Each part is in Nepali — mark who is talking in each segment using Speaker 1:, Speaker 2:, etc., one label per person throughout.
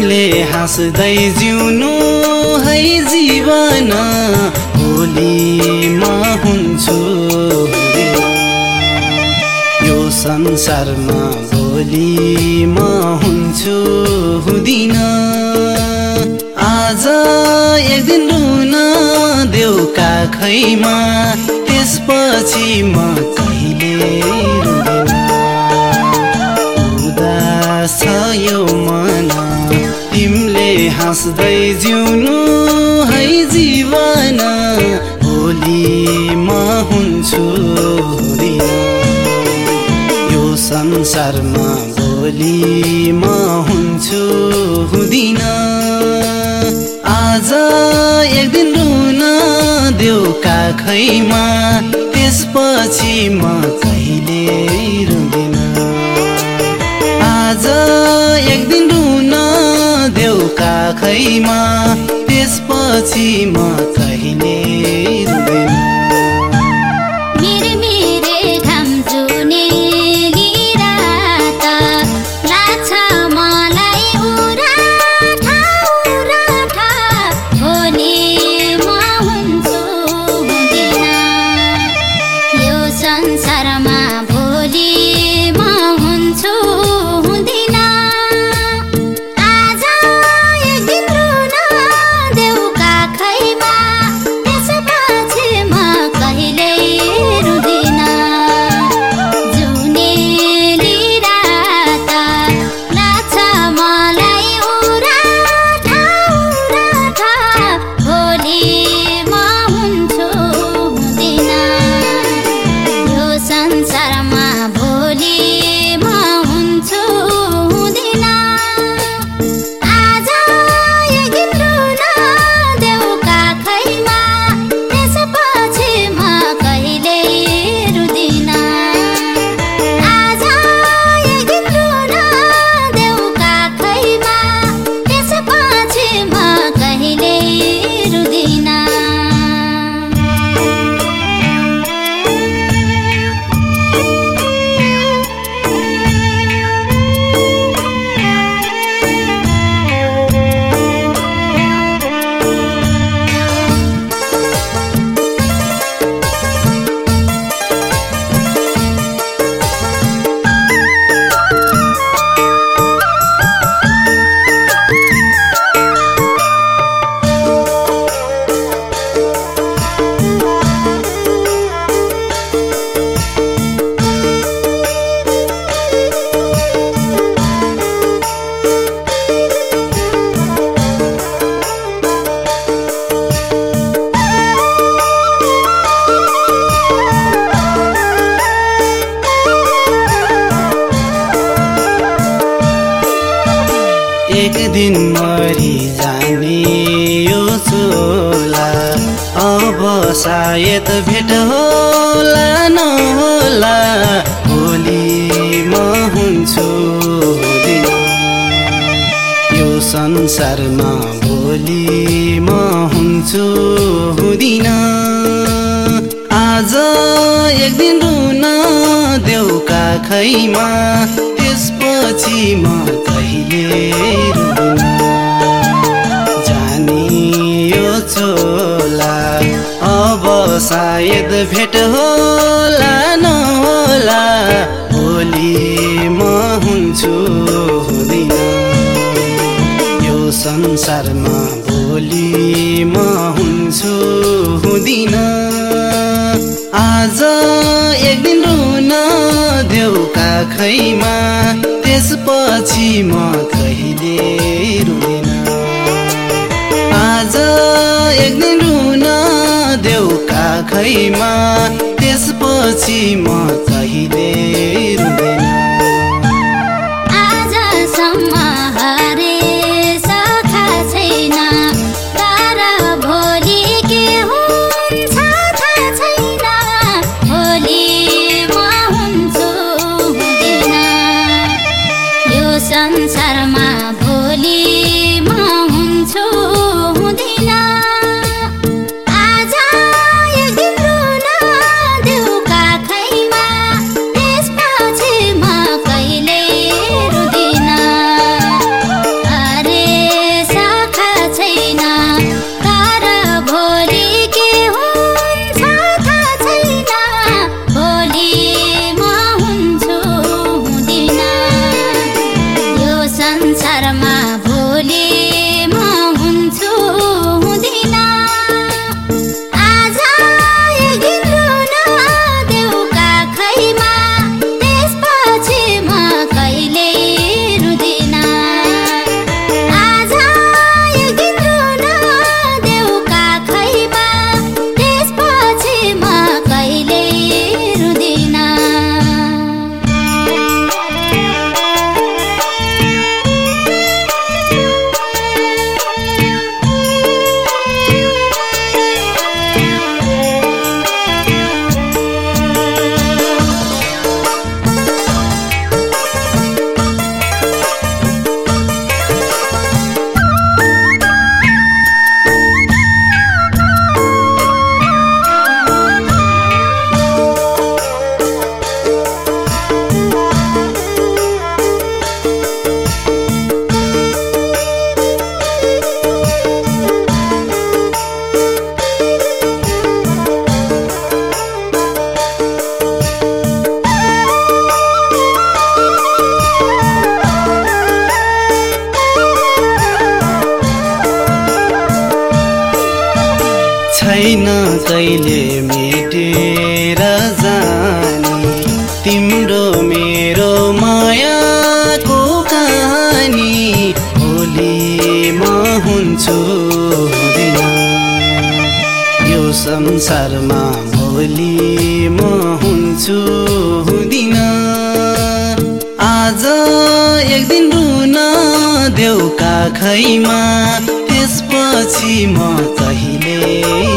Speaker 1: तिमीले हाँस्दै जिउनु है जीवन। भोलिमा हुन्छु यो संसारमा भोलिमा हुन्छु हुँदिन। आज एक दिन रुन देऊ काखैमा त्यसपछि म कहिले रुँदिन? हाँस्दै जिउनु है जीवन। भोलि म हुन्छु यो संसारमा भोलि म हुन्छु हुँदिन। आज एक दिन रुन देऊ काखैमा त्यसपछि म कहिले रुँदिन। आज काखैमा त्यसपछि म कहिले
Speaker 2: दिन
Speaker 1: मरि जाने यो चोला अब सायद भेट होला नहोला। भोलि म हुन्छु यो संसारमा भोलि म हुन्छु हुँदिन। आज एक दिन रुन देऊ काखैमा त्यसपछि म कहिले यो अब सायद भेट होला नहोला भोलि म हुन्छु हुँदिन। यो संसारमा भोलि म हुन्छु हुँदिन। आज एक दिन रुन देऊ काखैमा त्यसपछि म कहिले रुँदिन आज एक दिन रुन देऊ काखैमा त्यसपछि म कहिले रुँदिन
Speaker 2: my voice.
Speaker 1: कहिले मेटेर जाने तिम्रो मेरो मायाको कहानी। भोलि म हुन्छु यो संसारमा भोलि म हुन्छु हुँदिन आज एक दिन रुन देऊ काखैमा त्यसपछि म कहिले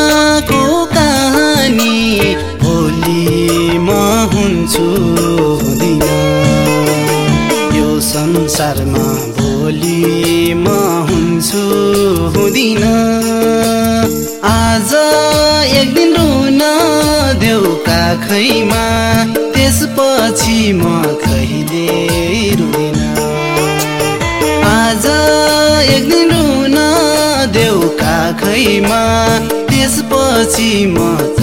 Speaker 1: मायाको कहानी भोलि म हुन्छु हुँदिन। यो संसारमा भोलि म हुन्छु हुँदिन। आज एक दिन रुन देऊ काखैमा त्यसपछि म कहिले रुँदिन। आज एक दिन रुन देऊ काखैमा म